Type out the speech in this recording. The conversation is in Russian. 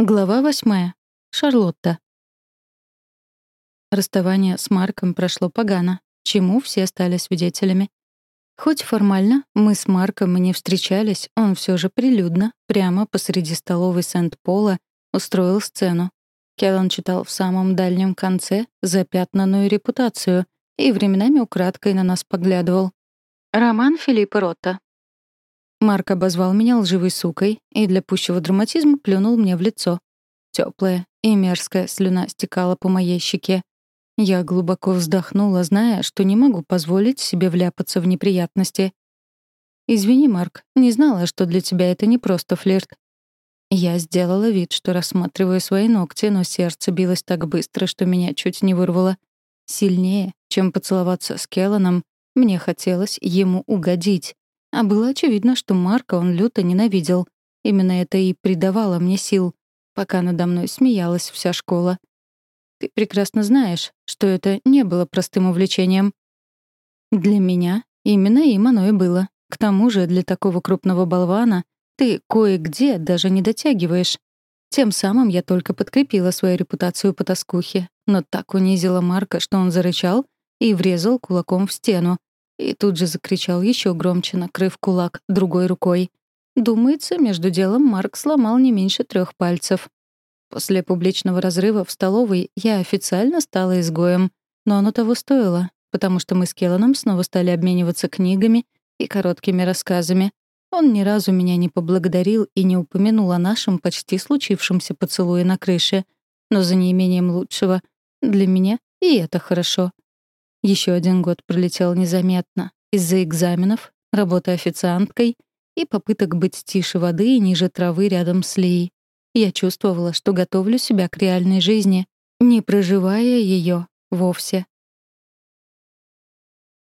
Глава восьмая. Шарлотта. Расставание с Марком прошло погано, чему все стали свидетелями. Хоть формально мы с Марком и не встречались, он все же прилюдно, прямо посреди столовой Сент-Пола, устроил сцену. Келлан читал в самом дальнем конце запятнанную репутацию и временами украдкой на нас поглядывал. Роман Филиппа Ротта. Марк обозвал меня лживой сукой и для пущего драматизма плюнул мне в лицо. Теплая и мерзкая слюна стекала по моей щеке. Я глубоко вздохнула, зная, что не могу позволить себе вляпаться в неприятности. «Извини, Марк, не знала, что для тебя это не просто флирт». Я сделала вид, что рассматриваю свои ногти, но сердце билось так быстро, что меня чуть не вырвало. Сильнее, чем поцеловаться с Келланом, мне хотелось ему угодить. А было очевидно, что Марка он люто ненавидел. Именно это и придавало мне сил, пока надо мной смеялась вся школа. Ты прекрасно знаешь, что это не было простым увлечением. Для меня именно им оно и было. К тому же для такого крупного болвана ты кое-где даже не дотягиваешь. Тем самым я только подкрепила свою репутацию потаскухи, но так унизила Марка, что он зарычал и врезал кулаком в стену, и тут же закричал еще громче, накрыв кулак другой рукой. Думается, между делом Марк сломал не меньше трех пальцев. После публичного разрыва в столовой я официально стала изгоем, но оно того стоило, потому что мы с Келланом снова стали обмениваться книгами и короткими рассказами. Он ни разу меня не поблагодарил и не упомянул о нашем почти случившемся поцелуе на крыше, но за неимением лучшего для меня и это хорошо. Еще один год пролетел незаметно из-за экзаменов, работы официанткой и попыток быть тише воды и ниже травы рядом с Лией. Я чувствовала, что готовлю себя к реальной жизни, не проживая ее вовсе.